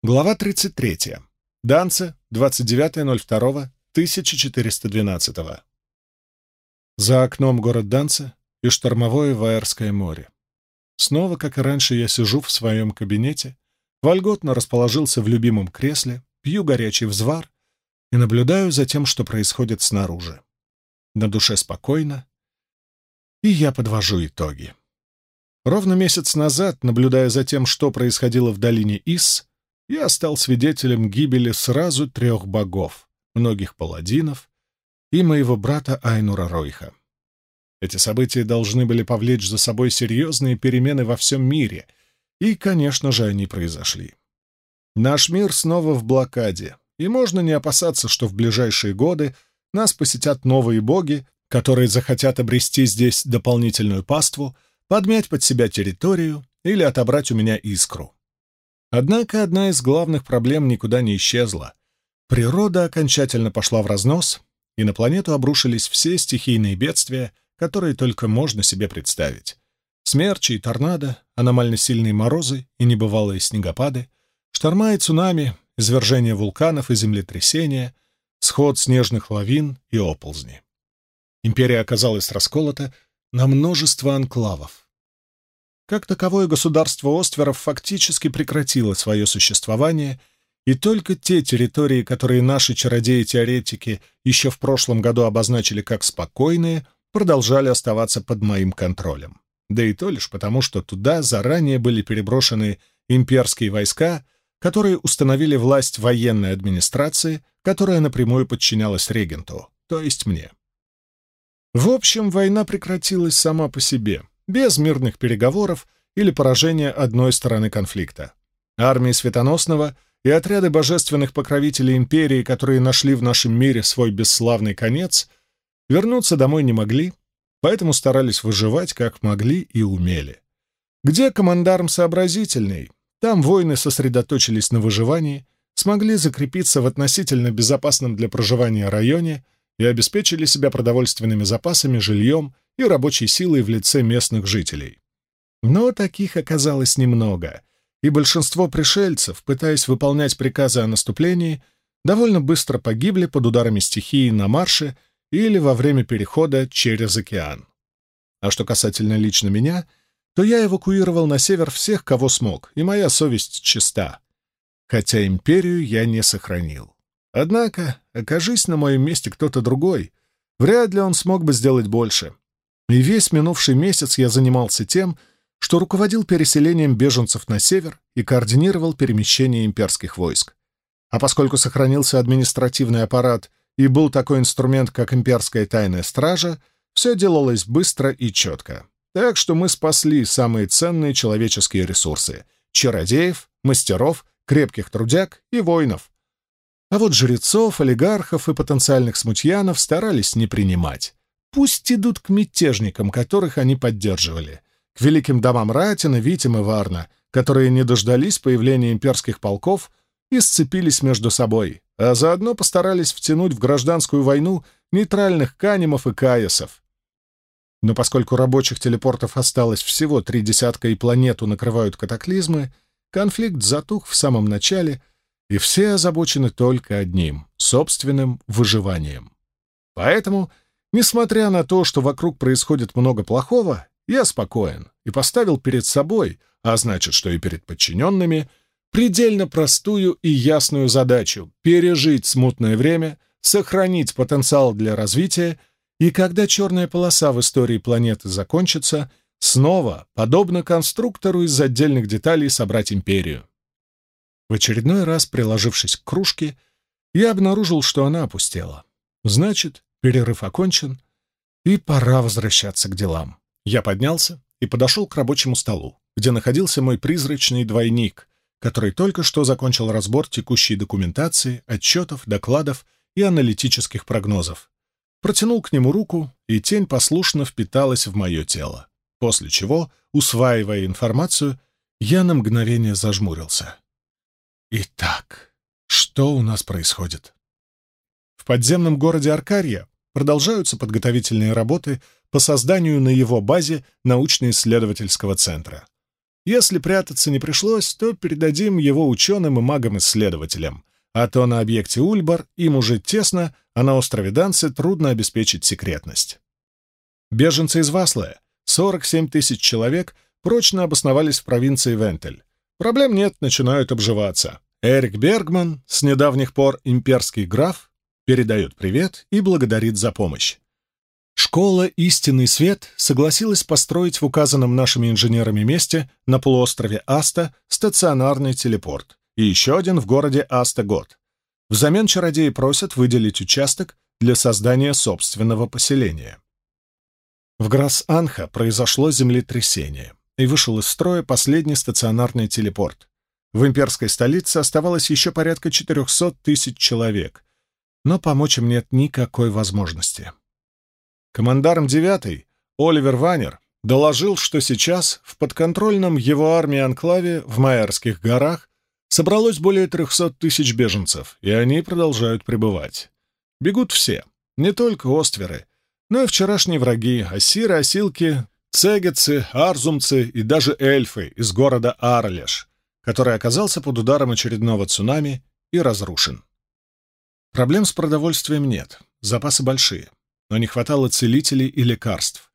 Глава 33. Данце, 29.02.1412. За окном город Данце и штормовое Ваерское море. Снова, как и раньше, я сижу в своем кабинете, вольготно расположился в любимом кресле, пью горячий взвар и наблюдаю за тем, что происходит снаружи. На душе спокойно, и я подвожу итоги. Ровно месяц назад, наблюдая за тем, что происходило в долине Ис, я стал свидетелем гибели сразу трех богов, многих паладинов и моего брата Айнура Ройха. Эти события должны были повлечь за собой серьезные перемены во всем мире, и, конечно же, они произошли. Наш мир снова в блокаде, и можно не опасаться, что в ближайшие годы нас посетят новые боги, которые захотят обрести здесь дополнительную паству, подмять под себя территорию или отобрать у меня искру. Однако одна из главных проблем никуда не исчезла. Природа окончательно пошла в разнос, и на планету обрушились все стихийные бедствия, которые только можно себе представить. Смерчи и торнадо, аномально сильные морозы и небывалые снегопады, шторма и цунами, извержение вулканов и землетрясения, сход снежных лавин и оползни. Империя оказалась расколота на множество анклавов. Как таковое государство Остверов фактически прекратило свое существование, и только те территории, которые наши чародеи-теоретики еще в прошлом году обозначили как спокойные, продолжали оставаться под моим контролем. Да и то лишь потому, что туда заранее были переброшены имперские войска, которые установили власть военной администрации, которая напрямую подчинялась регенту, то есть мне. В общем, война прекратилась сама по себе, без мирных переговоров или поражения одной стороны конфликта. Армии Светоносного и отряды божественных покровителей империи, которые нашли в нашем мире свой бесславный конец, вернуться домой не могли, поэтому старались выживать как могли и умели. Где командарм сообразительный, там воины сосредоточились на выживании, смогли закрепиться в относительно безопасном для проживания районе и обеспечили себя продовольственными запасами, жильем и рабочей силой в лице местных жителей. Но таких оказалось немного, и большинство пришельцев, пытаясь выполнять приказы о наступлении, довольно быстро погибли под ударами стихии на марше или во время перехода через океан. А что касательно лично меня, то я эвакуировал на север всех, кого смог, и моя совесть чиста. Хотя империю я не сохранил. Однако, окажись на моем месте кто-то другой, вряд ли он смог бы сделать больше. И весь минувший месяц я занимался тем, что руководил переселением беженцев на север и координировал перемещение имперских войск. А поскольку сохранился административный аппарат и был такой инструмент, как имперская тайная стража, все делалось быстро и четко. Так что мы спасли самые ценные человеческие ресурсы — чародеев, мастеров, крепких трудяг и воинов. А вот жрецов, олигархов и потенциальных смутьянов старались не принимать. Пусть идут к мятежникам, которых они поддерживали, к великим домам Ратина, Витим и Варна, которые не дождались появления имперских полков и сцепились между собой, а заодно постарались втянуть в гражданскую войну нейтральных канимов и каясов. Но поскольку рабочих телепортов осталось всего три десятка и планету накрывают катаклизмы, конфликт затух в самом начале, и все озабочены только одним — собственным выживанием. Поэтому Несмотря на то, что вокруг происходит много плохого, я спокоен и поставил перед собой, а значит, что и перед подчиненными, предельно простую и ясную задачу — пережить смутное время, сохранить потенциал для развития, и когда черная полоса в истории планеты закончится, снова, подобно конструктору из отдельных деталей, собрать империю. В очередной раз, приложившись к кружке, я обнаружил, что она опустела. Значит, Перерыв окончен, и пора возвращаться к делам. Я поднялся и подошел к рабочему столу, где находился мой призрачный двойник, который только что закончил разбор текущей документации, отчетов, докладов и аналитических прогнозов. Протянул к нему руку, и тень послушно впиталась в мое тело, после чего, усваивая информацию, я на мгновение зажмурился. Итак, что у нас происходит? В подземном городе Аркария продолжаются подготовительные работы по созданию на его базе научно-исследовательского центра. Если прятаться не пришлось, то передадим его ученым и магам-исследователям, а то на объекте Ульбар им уже тесно, а на острове Данце трудно обеспечить секретность. Беженцы из Васлая, 47 тысяч человек, прочно обосновались в провинции Вентель. Проблем нет, начинают обживаться. Эрик Бергман, с недавних пор имперский граф, передает привет и благодарит за помощь. Школа «Истинный свет» согласилась построить в указанном нашими инженерами месте на полуострове Аста стационарный телепорт и еще один в городе Аста-Год. Взамен чародеи просят выделить участок для создания собственного поселения. В Грас-Анха произошло землетрясение, и вышел из строя последний стационарный телепорт. В имперской столице оставалось еще порядка 400 тысяч человек, но помочь им нет никакой возможности. Командарм 9 Оливер Ванер доложил, что сейчас в подконтрольном его армии анклаве в Майерских горах собралось более 300 тысяч беженцев, и они продолжают пребывать. Бегут все, не только остверы, но и вчерашние враги, асиры, осилки, цегетцы, арзумцы и даже эльфы из города Арлеш, который оказался под ударом очередного цунами и разрушен. Проблем с продовольствием нет, запасы большие, но не хватало целителей и лекарств.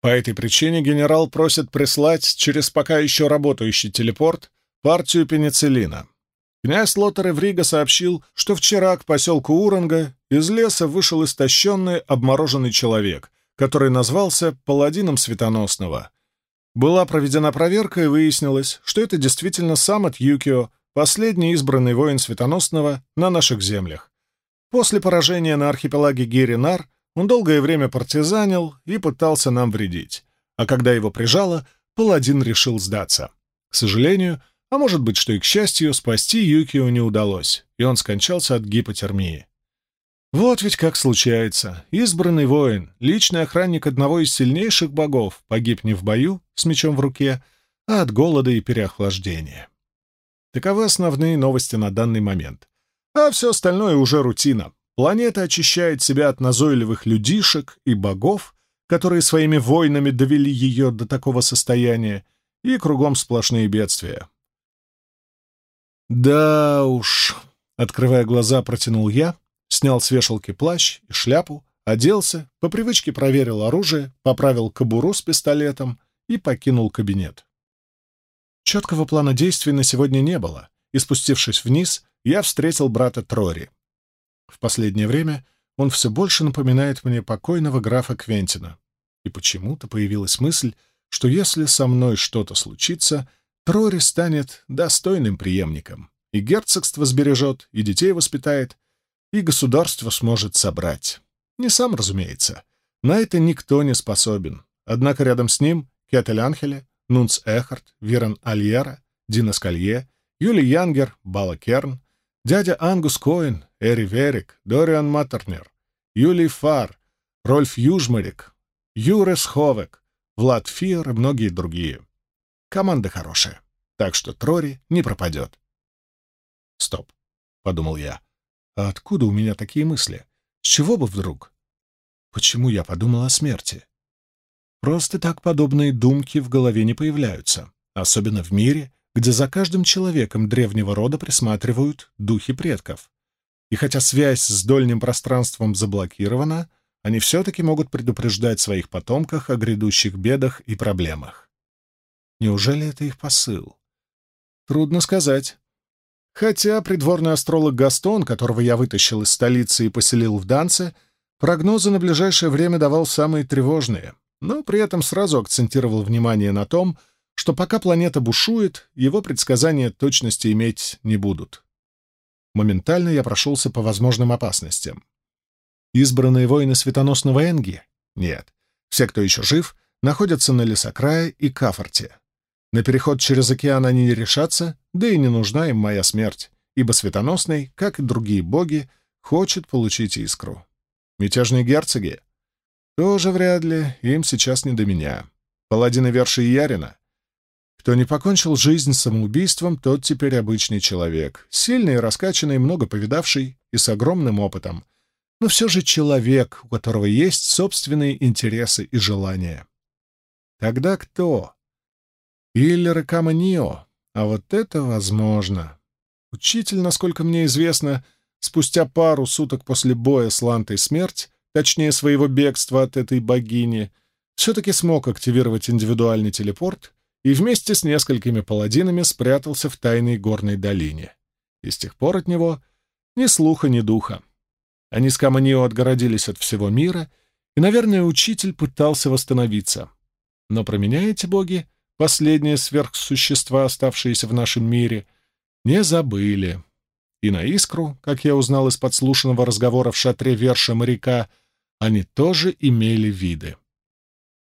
По этой причине генерал просит прислать через пока еще работающий телепорт партию пенициллина. Князь Лотер Эврига сообщил, что вчера к поселку Уранга из леса вышел истощенный, обмороженный человек, который назвался Паладином Светоносного — была проведена проверка, и выяснилось, что это действительно сам от Юкио, последний избранный воин Светоносного на наших землях. После поражения на архипелаге Гиринар он долгое время партизанил и пытался нам вредить. А когда его прижало, паладин решил сдаться. К сожалению, а может быть, что и к счастью, спасти Юкио не удалось, и он скончался от гипотермии. Вот ведь как случается. Избранный воин, личный охранник одного из сильнейших богов, погиб не в бою с мечом в руке, а от голода и переохлаждения. Таковы основные новости на данный момент. А все остальное уже рутина. Планета очищает себя от назойливых людишек и богов, которые своими войнами довели ее до такого состояния, и кругом сплошные бедствия. «Да уж», — открывая глаза, протянул я, снял с вешалки плащ и шляпу, оделся, по привычке проверил оружие, поправил кобуру с пистолетом и покинул кабинет. Четкого плана действий на сегодня не было, и, спустившись вниз, я встретил брата Трори. В последнее время он все больше напоминает мне покойного графа Квентина, и почему-то появилась мысль, что если со мной что-то случится, Трори станет достойным преемником, и герцогство сбережет, и детей воспитает, и государство сможет собрать. Не сам, разумеется. На это никто не способен. Однако рядом с ним Кетель Анхеле, Нунц Эхарт, Вирен Альера, Дина Скалье, Юли Янгер, Бала Керн, дядя Ангус Коэн, Эри Верик, Дориан Маттернер, Юлий Фар, Рольф Южмарик, Юрес Ховек, Влад Фиер и многие другие. Команда хорошая, так что Трори не пропадет. «Стоп», — подумал я. А откуда у меня такие мысли? С чего бы вдруг? Почему я подумал о смерти? Просто так подобные думки в голове не появляются, особенно в мире, где за каждым человеком древнего рода присматривают духи предков. И хотя связь с дольним пространством заблокирована, они все-таки могут предупреждать своих потомках о грядущих бедах и проблемах. Неужели это их посыл? Трудно сказать. Хотя придворный астролог Гастон, которого я вытащил из столицы и поселил в Данце, прогнозы на ближайшее время давал самые тревожные, но при этом сразу акцентировал внимание на том, что пока планета бушует, его предсказания точности иметь не будут. Моментально я прошелся по возможным опасностям. Избранные воины светоносного Энги? Нет. Все, кто еще жив, находятся на Лесокрае и Кафорте. На переход через океан они не решатся, да и не нужна им моя смерть, ибо Светоносный, как и другие боги, хочет получить искру. Мятежные герцоги? Тоже вряд ли, им сейчас не до меня. Паладины Верши Ярина? Кто не покончил жизнь самоубийством, тот теперь обычный человек, сильный и раскачанный, много повидавший и с огромным опытом, но все же человек, у которого есть собственные интересы и желания. Тогда кто? Или Рекама Нио. А вот это возможно. Учитель, насколько мне известно, спустя пару суток после боя с Лантой Смерть, точнее своего бегства от этой богини, все-таки смог активировать индивидуальный телепорт и вместе с несколькими паладинами спрятался в тайной горной долине. И с тех пор от него ни слуха, ни духа. Они с Каманио отгородились от всего мира, и, наверное, учитель пытался восстановиться. Но про меня эти боги, последние сверхсущества, оставшиеся в нашем мире, не забыли. И на искру, как я узнал из подслушанного разговора в шатре верша моряка, они тоже имели виды.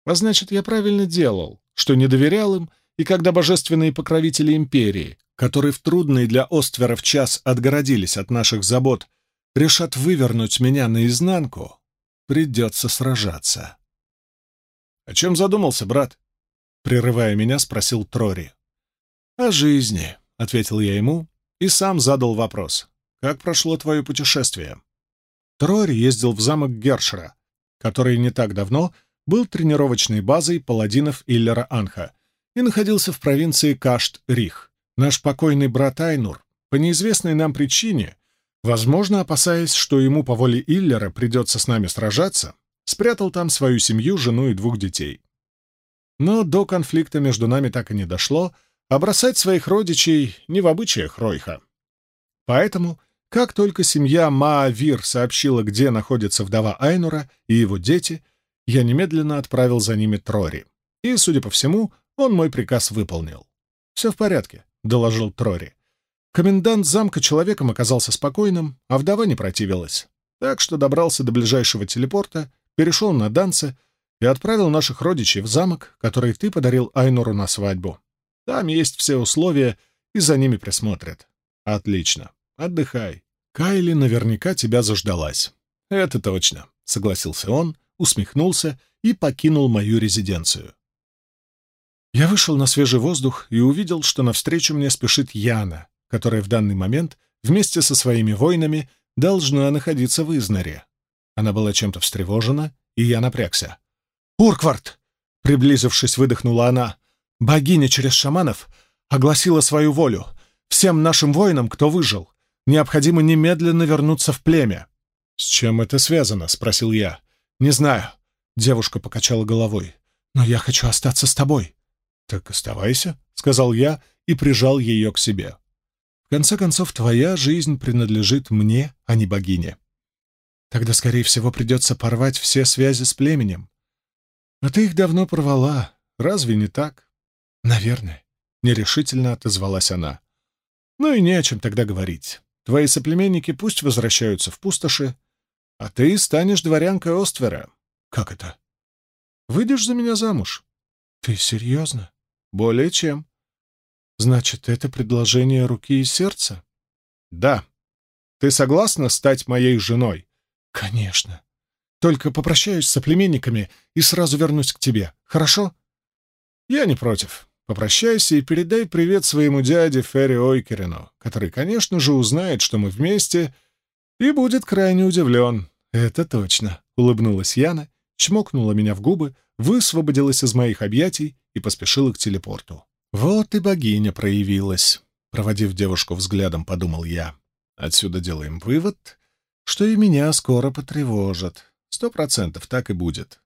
А значит, я правильно делал, что не доверял им, и когда божественные покровители империи, которые в трудный для Остверов час отгородились от наших забот, решат вывернуть меня наизнанку, придется сражаться. — О чем задумался, брат? — прерывая меня, спросил Трори. — О жизни, — ответил я ему и сам задал вопрос. — Как прошло твое путешествие? Трори ездил в замок Гершера, который не так давно был тренировочной базой паладинов Иллера Анха и находился в провинции Кашт-Рих. Наш покойный брат Айнур, по неизвестной нам причине, возможно, опасаясь, что ему по воле Иллера придется с нами сражаться, спрятал там свою семью, жену и двух детей. Но до конфликта между нами так и не дошло, а бросать своих родичей не в обычаях Ройха. Поэтому, как только семья Маавир сообщила, где находится вдова Айнура и его дети — я немедленно отправил за ними Трори. И, судя по всему, он мой приказ выполнил. «Все в порядке», — доложил Трори. Комендант замка человеком оказался спокойным, а вдова не противилась. Так что добрался до ближайшего телепорта, перешел на Данце и отправил наших родичей в замок, который ты подарил Айнуру на свадьбу. Там есть все условия, и за ними присмотрят. Отлично. Отдыхай. Кайли наверняка тебя заждалась. Это точно, — согласился он усмехнулся и покинул мою резиденцию. Я вышел на свежий воздух и увидел, что навстречу мне спешит Яна, которая в данный момент вместе со своими воинами должна находиться в Изнаре. Она была чем-то встревожена, и я напрягся. «Урквард!» — приблизившись, выдохнула она. «Богиня через шаманов огласила свою волю. Всем нашим воинам, кто выжил, необходимо немедленно вернуться в племя». «С чем это связано?» — спросил я. «Не знаю», — девушка покачала головой, — «но я хочу остаться с тобой». «Так оставайся», — сказал я и прижал ее к себе. «В конце концов, твоя жизнь принадлежит мне, а не богине. Тогда, скорее всего, придется порвать все связи с племенем. А ты их давно порвала, разве не так?» «Наверное», — нерешительно отозвалась она. «Ну и не о чем тогда говорить. Твои соплеменники пусть возвращаются в пустоши, а ты станешь дворянкой Оствера. Как это? Выйдешь за меня замуж? Ты серьезно? Более чем. Значит, это предложение руки и сердца? Да. Ты согласна стать моей женой? Конечно. Только попрощаюсь с соплеменниками и сразу вернусь к тебе. Хорошо? Я не против. Попрощайся и передай привет своему дяде Ферри Ойкерину, который, конечно же, узнает, что мы вместе, и будет крайне удивлен. «Это точно», — улыбнулась Яна, чмокнула меня в губы, высвободилась из моих объятий и поспешила к телепорту. «Вот и богиня проявилась», — проводив девушку взглядом, подумал я. «Отсюда делаем вывод, что и меня скоро потревожат. Сто процентов так и будет».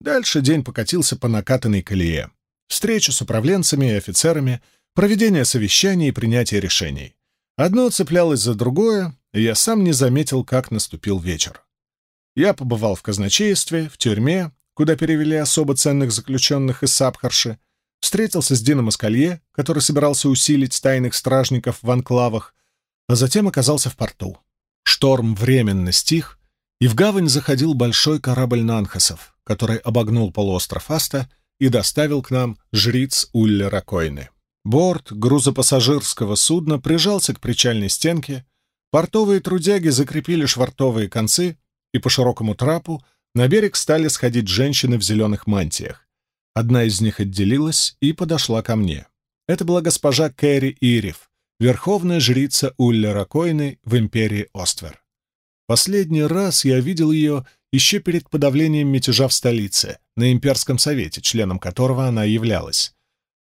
Дальше день покатился по накатанной колее. Встреча с управленцами и офицерами, проведение совещаний и принятие решений. Одно цеплялось за другое, и я сам не заметил, как наступил вечер. Я побывал в казначействе, в тюрьме, куда перевели особо ценных заключенных из Сабхарши, встретился с Дином Искалье, который собирался усилить тайных стражников в анклавах, а затем оказался в порту. Шторм временно стих, и в гавань заходил большой корабль Нанхасов, который обогнул полуостров Аста и доставил к нам жриц Уллера Койны. Борт грузопассажирского судна прижался к причальной стенке, портовые трудяги закрепили швартовые концы, и по широкому трапу на берег стали сходить женщины в зеленых мантиях. Одна из них отделилась и подошла ко мне. Это была госпожа Кэрри Ирев, верховная жрица Уллера Койны в империи Оствер. Последний раз я видел ее еще перед подавлением мятежа в столице, на имперском совете, членом которого она являлась.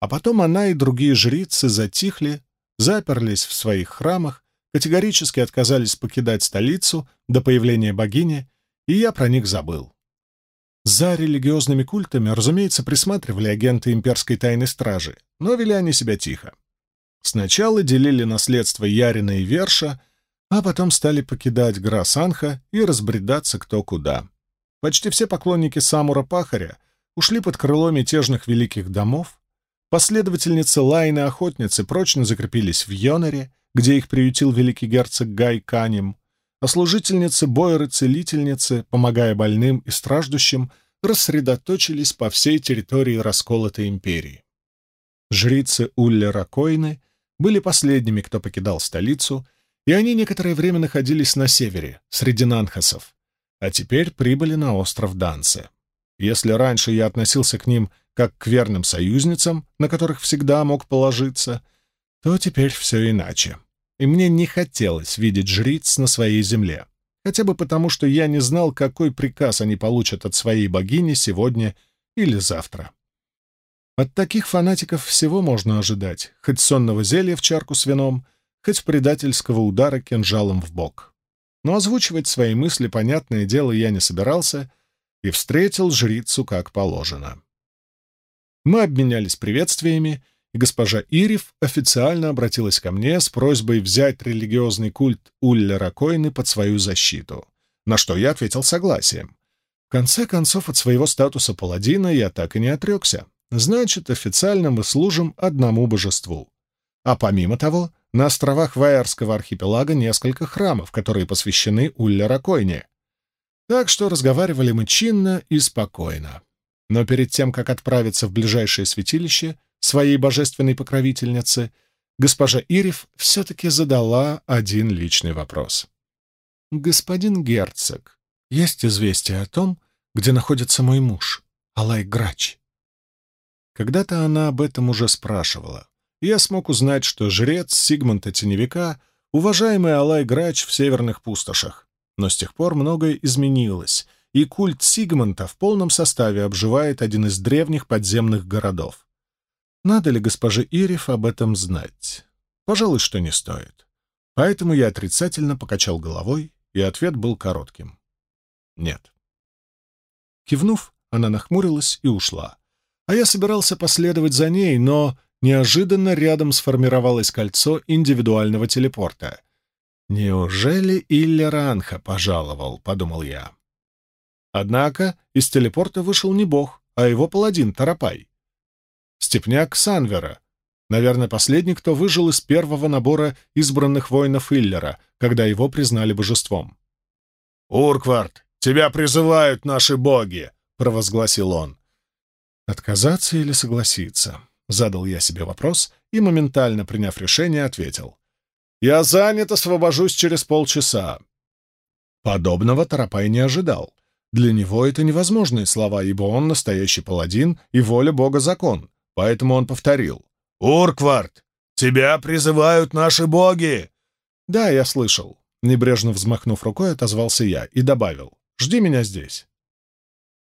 А потом она и другие жрицы затихли, заперлись в своих храмах, категорически отказались покидать столицу до появления богини, и я про них забыл. За религиозными культами, разумеется, присматривали агенты имперской тайной стражи, но вели они себя тихо. Сначала делили наследство Ярина и Верша, а потом стали покидать Грасанха и разбредаться кто куда. Почти все поклонники Самура-Пахаря ушли под крыло мятежных великих домов, последовательницы Лайны-Охотницы прочно закрепились в Йонаре, где их приютил великий герцог Гай Канем, а служительницы Бойры-Целительницы, помогая больным и страждущим, рассредоточились по всей территории расколотой империи. Жрицы Уллера Койны были последними, кто покидал столицу, и они некоторое время находились на севере, среди нанхасов, а теперь прибыли на остров Данце. Если раньше я относился к ним как к верным союзницам, на которых всегда мог положиться, то теперь все иначе. И мне не хотелось видеть жриц на своей земле, хотя бы потому, что я не знал, какой приказ они получат от своей богини сегодня или завтра. От таких фанатиков всего можно ожидать, хоть сонного зелья в чарку с вином, хоть предательского удара кинжалом в бок. Но озвучивать свои мысли, понятное дело, я не собирался и встретил жрицу как положено. Мы обменялись приветствиями, госпожа Ирев официально обратилась ко мне с просьбой взять религиозный культ Уллера Койны под свою защиту, на что я ответил согласием. В конце концов, от своего статуса паладина я так и не отрекся. Значит, официально мы служим одному божеству. А помимо того, на островах Ваерского архипелага несколько храмов, которые посвящены Уллеракойне. Так что разговаривали мы чинно и спокойно. Но перед тем, как отправиться в ближайшее святилище своей божественной покровительницы, госпожа Ирев все-таки задала один личный вопрос. «Господин герцог, есть известие о том, где находится мой муж, Алай Грач?» Когда-то она об этом уже спрашивала. Я смог узнать, что жрец Сигмунта Теневика — уважаемый Алай Грач в северных пустошах. Но с тех пор многое изменилось, и культ Сигмунта в полном составе обживает один из древних подземных городов. Надо ли госпоже Ириф об этом знать? Пожалуй, что не стоит. Поэтому я отрицательно покачал головой, и ответ был коротким. Нет. Кивнув, она нахмурилась и ушла а я собирался последовать за ней, но неожиданно рядом сформировалось кольцо индивидуального телепорта. «Неужели Иллеранха пожаловал?» — подумал я. Однако из телепорта вышел не бог, а его паладин Тарапай. Степняк Санвера, наверное, последний, кто выжил из первого набора избранных воинов Иллера, когда его признали божеством. «Урквард, тебя призывают наши боги!» — провозгласил он. Отказаться или согласиться? Задал я себе вопрос и, моментально приняв решение, ответил. «Я занят, освобожусь через полчаса». Подобного Тарапай не ожидал. Для него это невозможные слова, ибо он настоящий паладин и воля Бога закон. Поэтому он повторил. «Урквард, тебя призывают наши боги!» «Да, я слышал». Небрежно взмахнув рукой, отозвался я и добавил. «Жди меня здесь».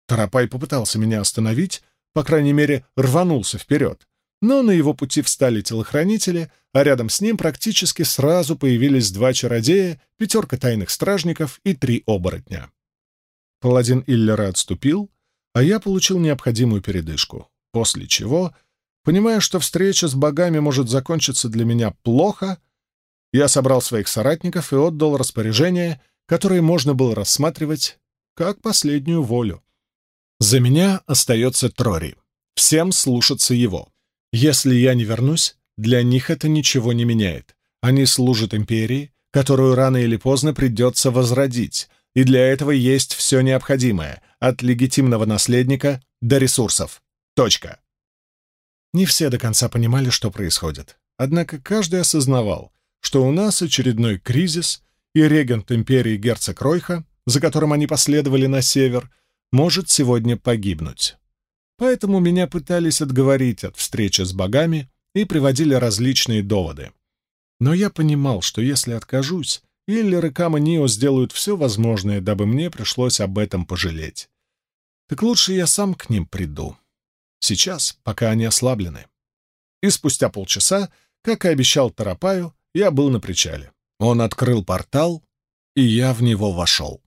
Тарапай попытался меня остановить, по крайней мере, рванулся вперед. Но на его пути встали телохранители, а рядом с ним практически сразу появились два чародея, пятерка тайных стражников и три оборотня. Паладин Иллера отступил, а я получил необходимую передышку, после чего, понимая, что встреча с богами может закончиться для меня плохо, я собрал своих соратников и отдал распоряжение, которое можно было рассматривать как последнюю волю. За меня остается Трори. Всем слушаться его. Если я не вернусь, для них это ничего не меняет. Они служат империи, которую рано или поздно придется возродить, и для этого есть все необходимое, от легитимного наследника до ресурсов. Точка. Не все до конца понимали, что происходит. Однако каждый осознавал, что у нас очередной кризис, и регент империи герцог Ройха, за которым они последовали на север, — может сегодня погибнуть. Поэтому меня пытались отговорить от встречи с богами и приводили различные доводы. Но я понимал, что если откажусь, Иллер и Кама сделают все возможное, дабы мне пришлось об этом пожалеть. Так лучше я сам к ним приду. Сейчас, пока они ослаблены. И спустя полчаса, как и обещал Тарапаю, я был на причале. Он открыл портал, и я в него вошел.